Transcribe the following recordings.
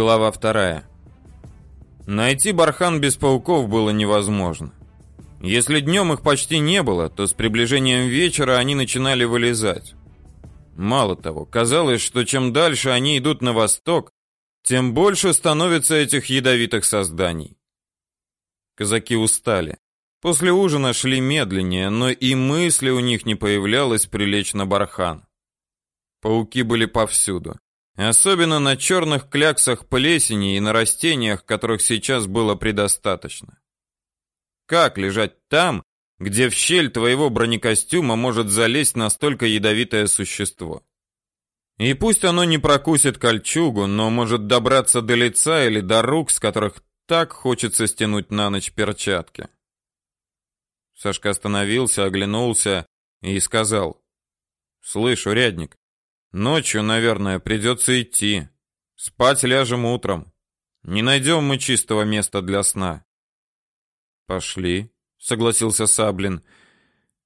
Глава вторая. Найти бархан без пауков было невозможно. Если днем их почти не было, то с приближением вечера они начинали вылезать. Мало того, казалось, что чем дальше они идут на восток, тем больше становится этих ядовитых созданий. Казаки устали. После ужина шли медленнее, но и мысли у них не появлялось прилечь на бархан. Пауки были повсюду. Особенно на черных кляксах плесени и на растениях, которых сейчас было предостаточно. Как лежать там, где в щель твоего бронекостюма может залезть настолько ядовитое существо? И пусть оно не прокусит кольчугу, но может добраться до лица или до рук, с которых так хочется стянуть на ночь перчатки. Сашка остановился, оглянулся и сказал: "Слышь, урядник, Ночью, наверное, придется идти. Спать ляжем утром. Не найдем мы чистого места для сна. Пошли, согласился Саблин.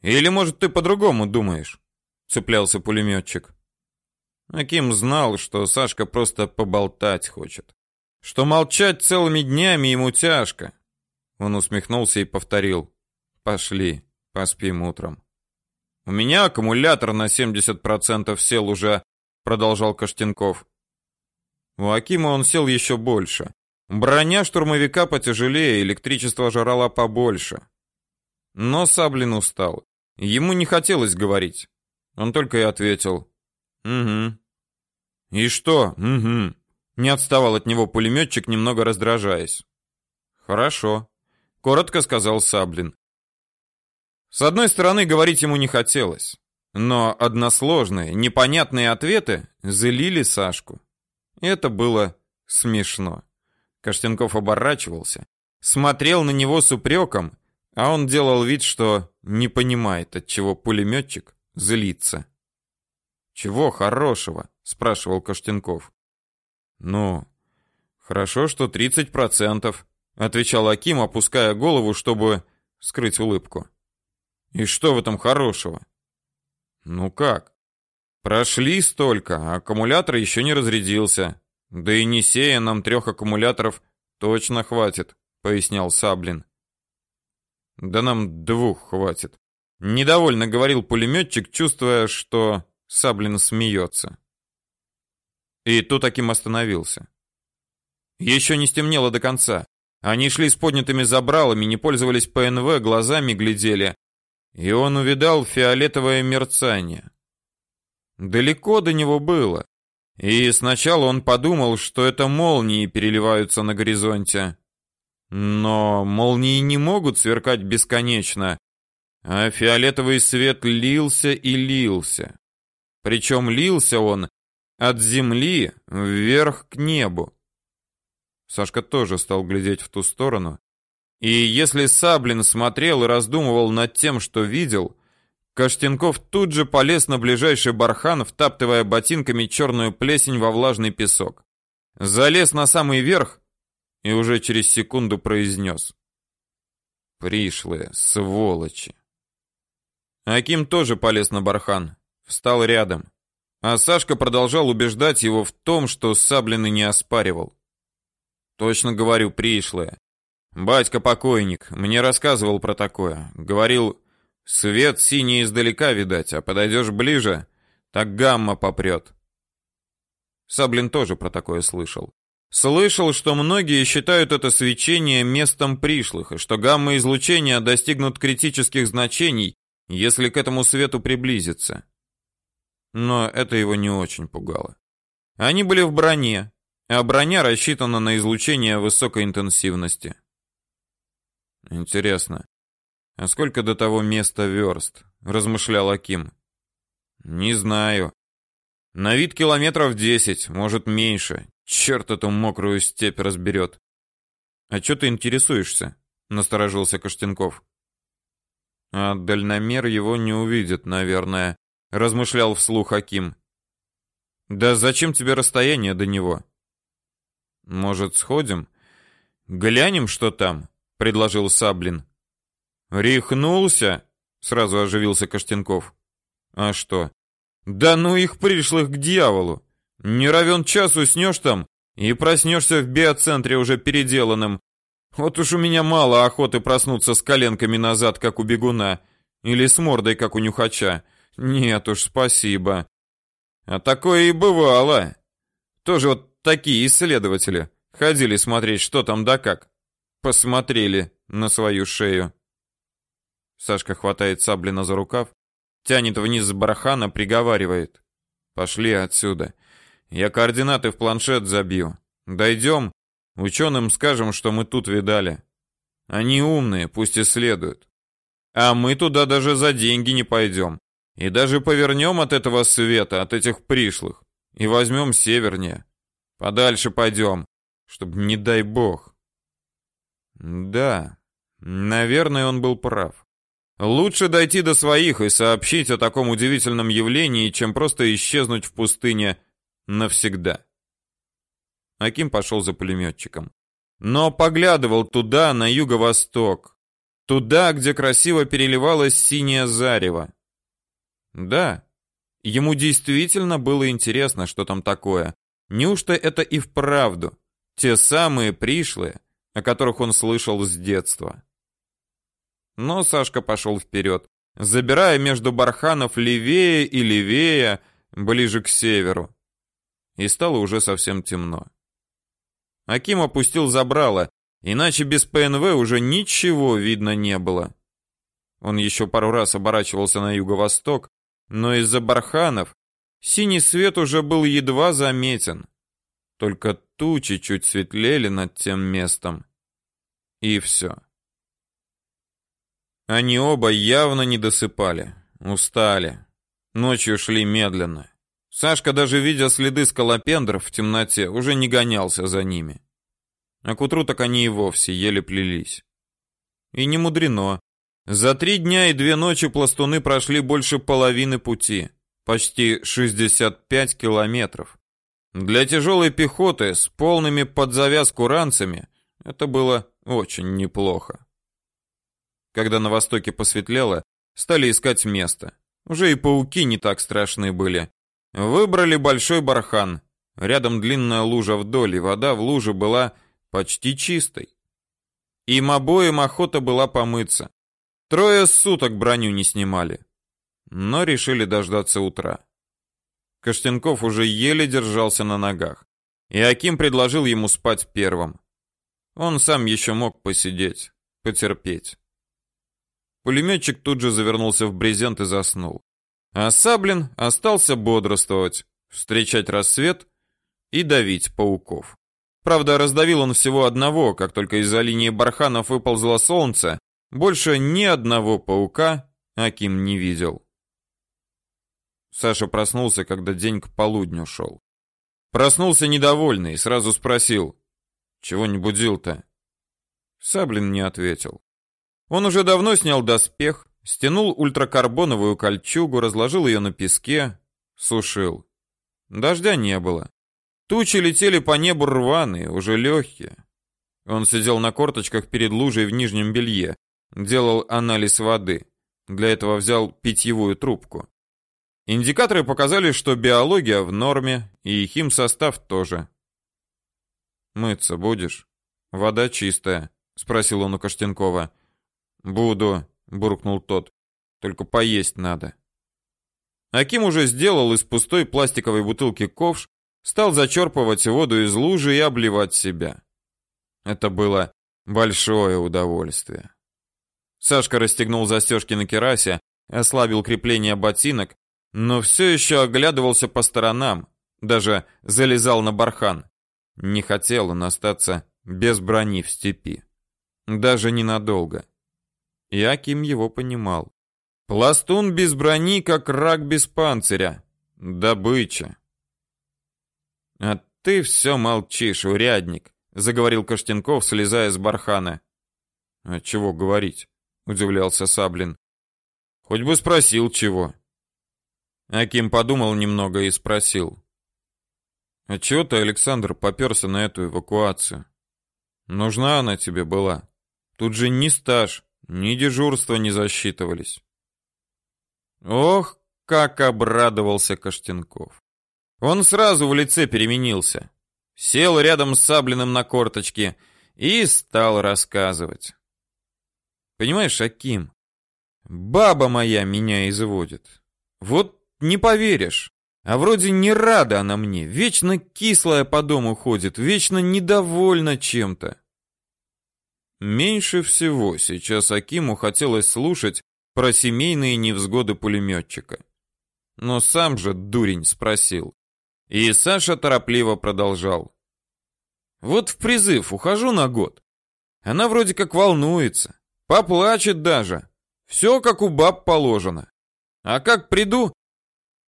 Или, может, ты по-другому думаешь? Цеплялся пулеметчик. Аким знал, что Сашка просто поболтать хочет. Что молчать целыми днями ему тяжко. Он усмехнулся и повторил. Пошли, поспим утром. У меня аккумулятор на 70% сел уже, продолжал Каштенков. У Акима он сел еще больше. Броня штурмовика потяжелее, электричество жрало побольше. Но Саблин устал. Ему не хотелось говорить. Он только и ответил: "Угу". "И что? Угу". Не отставал от него пулеметчик, немного раздражаясь. "Хорошо", коротко сказал Саблин. С одной стороны, говорить ему не хотелось, но односложные, непонятные ответы злили Сашку. Это было смешно. Каштенков оборачивался, смотрел на него с упреком, а он делал вид, что не понимает, от чего пулеметчик злится. Чего хорошего? спрашивал Каштенков. Ну, хорошо, что 30%, отвечал Аким, опуская голову, чтобы скрыть улыбку. И что в этом хорошего? Ну как? Прошли столько, а аккумулятор еще не разрядился. Да и не сея нам трех аккумуляторов точно хватит, пояснял Саблин. Да нам двух хватит. Недовольно говорил пулеметчик, чувствуя, что Саблин смеется. И тут таким остановился. Еще не стемнело до конца. Они шли с поднятыми забралами, не пользовались ПНВ, глазами глядели, и он увидал фиолетовое мерцание. Далеко до него было, и сначала он подумал, что это молнии переливаются на горизонте. Но молнии не могут сверкать бесконечно, а фиолетовый свет лился и лился. Причем лился он от земли вверх к небу. Сашка тоже стал глядеть в ту сторону, и если Саблин смотрел и раздумывал над тем, что видел, Каштенков тут же полез на ближайший бархан, втаптывая ботинками черную плесень во влажный песок. Залез на самый верх и уже через секунду произнес. Пришлые, сволочи. Аким тоже полез на бархан, встал рядом. А Сашка продолжал убеждать его в том, что Саблин и не оспаривал. Точно говорю, пришлые. Батька покойник мне рассказывал про такое. Говорил, свет синий издалека видать, а подойдешь ближе, так гамма попрет. Саблин тоже про такое слышал. Слышал, что многие считают это свечение местом пришлых, и что гамма-излучения достигнут критических значений, если к этому свету приблизиться. Но это его не очень пугало. Они были в броне, а броня рассчитана на излучение высокой интенсивности. Интересно, а сколько до того места верст? размышлял Аким. Не знаю. На вид километров десять, может, меньше. Черт эту мокрую степь разберет. А что ты интересуешься? насторожился Каштенков. А дальномер его не увидит, наверное, размышлял вслух Аким. Да зачем тебе расстояние до него? Может, сходим? Глянем, что там предложил Саблин. Рехнулся? Сразу оживился Каштенков. А что? Да ну их пришлых к дьяволу. Не равен час уснешь там, И проснешься в биоцентре уже переделанным. Вот уж у меня мало охоты проснуться с коленками назад, как у бегуна, или с мордой, как у нюхача. Нет уж, спасибо. А такое и бывало. Тоже вот такие исследователи ходили смотреть, что там да как. Посмотрели на свою шею. Сашка хватает Саблина за рукав, тянет вниз с бархана, приговаривает: "Пошли отсюда. Я координаты в планшет забью. Дойдем, ученым скажем, что мы тут видали. Они умные, пусть исследуют. А мы туда даже за деньги не пойдем. И даже повернем от этого света, от этих пришлых, и возьмем севернее. Подальше пойдем, чтобы не дай бог. Да, наверное, он был прав. Лучше дойти до своих и сообщить о таком удивительном явлении, чем просто исчезнуть в пустыне навсегда. Аким пошел за пулеметчиком. Но поглядывал туда, на юго-восток. Туда, где красиво переливалось синее зарево. Да, ему действительно было интересно, что там такое. Неужто это и вправду те самые пришлые, о которых он слышал с детства? Но Сашка пошел вперед, забирая между барханов левее и левее, ближе к северу и стало уже совсем темно. Аким опустил забрало, иначе без ПНВ уже ничего видно не было. Он еще пару раз оборачивался на юго-восток, но из-за барханов синий свет уже был едва заметен. Только тучи чуть светлели над тем местом. И все. Они оба явно не досыпали, устали. Ночью шли медленно. Сашка, даже видя следы скалопендров в темноте, уже не гонялся за ними. А к утру так они и вовсе еле плелись. И не мудрено. За три дня и две ночи пластуны прошли больше половины пути, почти 65 километров. Для тяжелой пехоты с полными под завязку ранцами это было очень неплохо. Когда на востоке посветлело, стали искать место. Уже и пауки не так страшны были. Выбрали большой бархан. Рядом длинная лужа вдоль, и вода в луже была почти чистой. Им обоим охота была помыться. Трое суток броню не снимали. Но решили дождаться утра. Каштенков уже еле держался на ногах. И Аким предложил ему спать первым. Он сам еще мог посидеть, потерпеть. Пулеметчик тут же завернулся в брезент и заснул. А Саблин остался бодрствовать, встречать рассвет и давить пауков. Правда, раздавил он всего одного, как только из-за линии барханов выползло солнце, больше ни одного паука Аким не видел. Саша проснулся, когда день к полудню шел. Проснулся недовольный сразу спросил, «Чего не будил-то?» Саблин не ответил. Он уже давно снял доспех, Стянул ультракарбоновую кольчугу, разложил ее на песке, сушил. Дождя не было. Тучи летели по небу рваные, уже легкие. Он сидел на корточках перед лужей в нижнем белье, делал анализ воды. Для этого взял питьевую трубку. Индикаторы показали, что биология в норме и химсостав тоже. Мыться будешь? Вода чистая, спросил он у Каштенкова. Буду, буркнул тот. Только поесть надо. Аким уже сделал из пустой пластиковой бутылки ковш, стал зачерпывать воду из лужи и обливать себя. Это было большое удовольствие. Сашка расстегнул застежки на керасе, ослабил крепление ботинок, но все еще оглядывался по сторонам, даже залезал на бархан. Не хотел он остаться без брони в степи. Даже ненадолго. И Аким его понимал. Пластун без брони, как рак без панциря. Добыча. А ты все молчишь, урядник, заговорил Каштенков, слезая с бархана. А чего говорить? удивлялся Саблин. Хоть бы спросил чего. Аким подумал немного и спросил: "А чего ты, Александр, попёрся на эту эвакуацию? Нужна она тебе была? Тут же не стаж, ни дежурства не засчитывались. Ох, как обрадовался Каштенков. Он сразу в лице переменился. Сел рядом с Саблиным на корточке и стал рассказывать. Понимаешь, Аким, баба моя меня изводит. Вот не поверишь. А вроде не рада она мне, вечно кислая по дому ходит, вечно недовольна чем-то. Меньше всего сейчас Акиму хотелось слушать про семейные невзгоды пулеметчика. Но сам же дурень спросил. И Саша торопливо продолжал. Вот в призыв ухожу на год. Она вроде как волнуется, поплачет даже. Все как у баб положено. А как приду,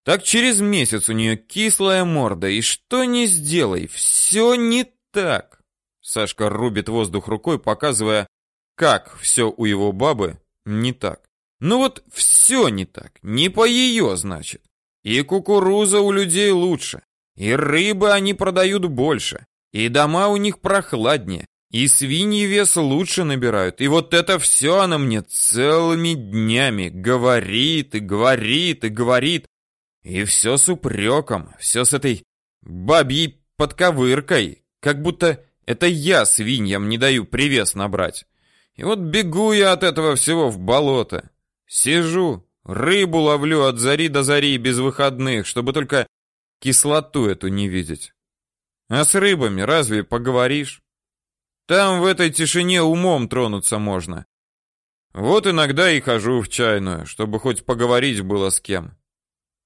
так через месяц у нее кислая морда, и что не сделай, все не так. Сашка рубит воздух рукой, показывая, как все у его бабы не так. Ну вот все не так, не по ее, значит. И кукуруза у людей лучше, и рыбы они продают больше, и дома у них прохладнее, и свиньи вес лучше набирают. И вот это все она мне целыми днями говорит и говорит и говорит. И все с упреком, все с этой бабьей подковыркой, как будто это я свиньям не даю привес набрать. И вот бегу я от этого всего в болото. Сижу, рыбу ловлю от зари до зари без выходных, чтобы только кислоту эту не видеть. А с рыбами разве поговоришь? Там в этой тишине умом тронуться можно. Вот иногда и хожу в чайную, чтобы хоть поговорить было с кем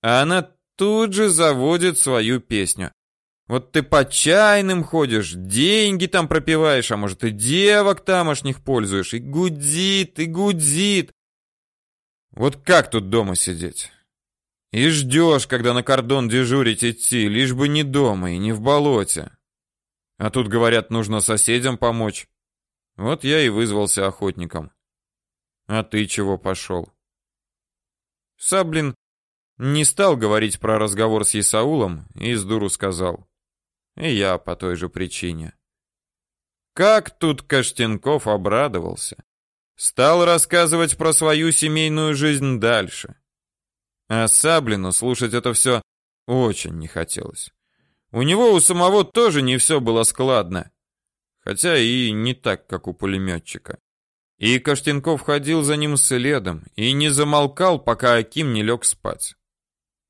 а она тут же заводит свою песню. Вот ты по чайным ходишь, деньги там пропиваешь, а может и девок тамошних пользуешь, и гудит, и гудит. Вот как тут дома сидеть? И ждешь, когда на кордон дежурить идти, лишь бы не дома и не в болоте. А тут, говорят, нужно соседям помочь. Вот я и вызвался охотником. А ты чего пошел? Саблин не стал говорить про разговор с Исаулом и с дуру сказал. И я по той же причине. Как тут Каштенков обрадовался. Стал рассказывать про свою семейную жизнь дальше. А Саблину слушать это все очень не хотелось. У него у самого тоже не все было складно. Хотя и не так, как у пулеметчика. И Каштенков ходил за ним следом и не замолкал, пока Аким не лег спать.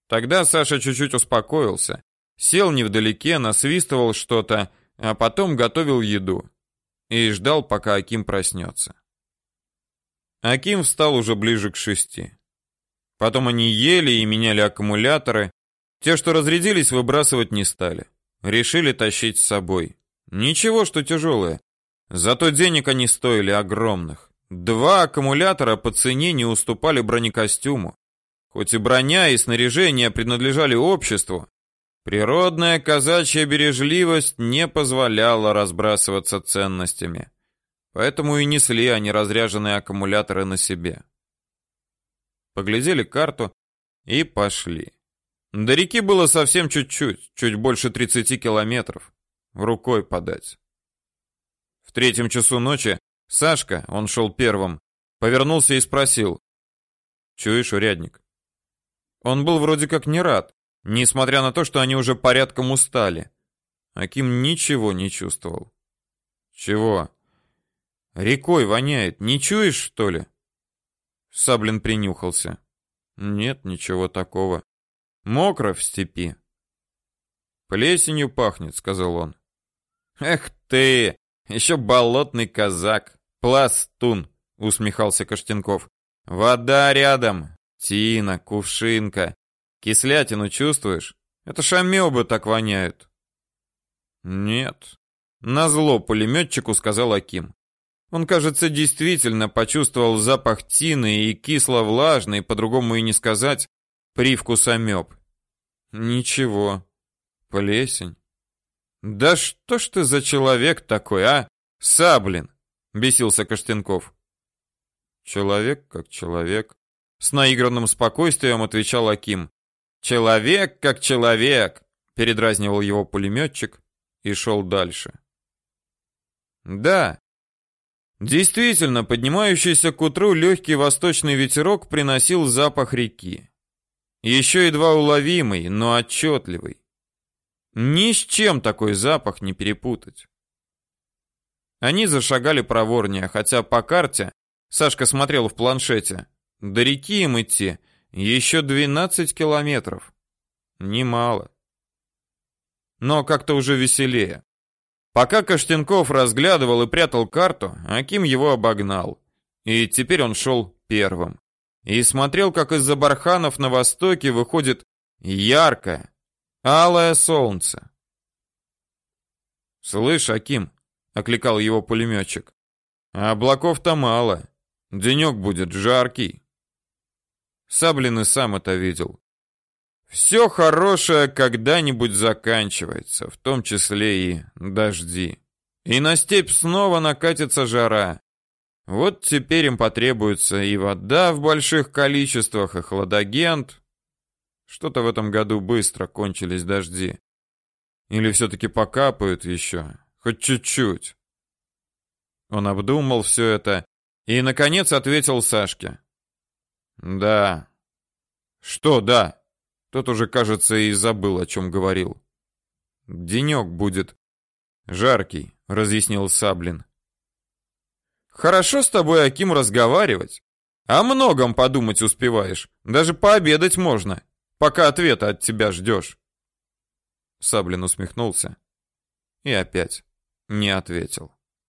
Тогда Саша чуть-чуть успокоился, сел невдалеке, насвистывал что-то, а потом готовил еду и ждал, пока Аким проснется. Аким встал уже ближе к шести. Потом они ели и меняли аккумуляторы. Те, что разрядились, выбрасывать не стали. Решили тащить с собой. Ничего, что тяжелое. Зато денег они стоили огромных. Два аккумулятора по цене не уступали бронекостюму. Хоть и броня и снаряжение принадлежали обществу, природная казачья бережливость не позволяла разбрасываться ценностями. Поэтому и несли они разряженные аккумуляторы на себе. Поглядели карту и пошли. До реки было совсем чуть-чуть, чуть больше 30 километров. Рукой подать. В третьем часу ночи Сашка, он шел первым, повернулся и спросил. «Чуешь, урядник, он был вроде как не рад, несмотря на то, что они уже порядком устали. Аким ничего не чувствовал. Чего? Рекой воняет, не чуешь, что ли? Саблин принюхался. Нет, ничего такого. Мокро в степи. Плесенью пахнет, сказал он. Эх ты, еще болотный казак, пластун, усмехался Каштенков. Вода рядом, Тина, кувшинка. Кислятину чувствуешь? Это ж амебы так воняют. Нет. Назло пулеметчику сказал Аким. Он, кажется, действительно почувствовал запах тины и кисло-влажный, по-другому и не сказать, привкус амеб. Ничего. Плесень. Да что ж ты за человек такой, а? Саблин, бесился Каштенков. Человек как человек. С наигранным спокойствием отвечал Аким. Человек как человек, передразнивал его пулеметчик и шел дальше. Да. Действительно, поднимающийся к утру легкий восточный ветерок приносил запах реки. Еще едва уловимый, но отчетливый. Ни с чем такой запах не перепутать. Они зашагали проворнее, хотя по карте Сашка смотрел в планшете. До реки им идти еще 12 километров. Немало. Но как-то уже веселее. Пока Каштенков разглядывал и прятал карту, Аким его обогнал. И теперь он шел первым. И смотрел, как из-за барханов на востоке выходит яркое, алое солнце. «Слышь, Аким», — окликал его пулеметчик, — «облаков-то мало, денек будет жаркий». Саблин и сам это видел. Все хорошее когда-нибудь заканчивается, в том числе и дожди. И на степь снова накатится жара. Вот теперь им потребуется и вода в больших количествах, и хладагент. Что-то в этом году быстро кончились дожди. Или все-таки покапают еще, хоть чуть-чуть. Он обдумал все это и, наконец, ответил Сашке. Да. Что да? Тот уже, кажется, и забыл, о чем говорил. Денек будет жаркий, разъяснил Саблин. Хорошо с тобой, Аким, разговаривать. О многом подумать успеваешь. Даже пообедать можно, пока ответа от тебя ждешь. Саблин усмехнулся и опять не ответил.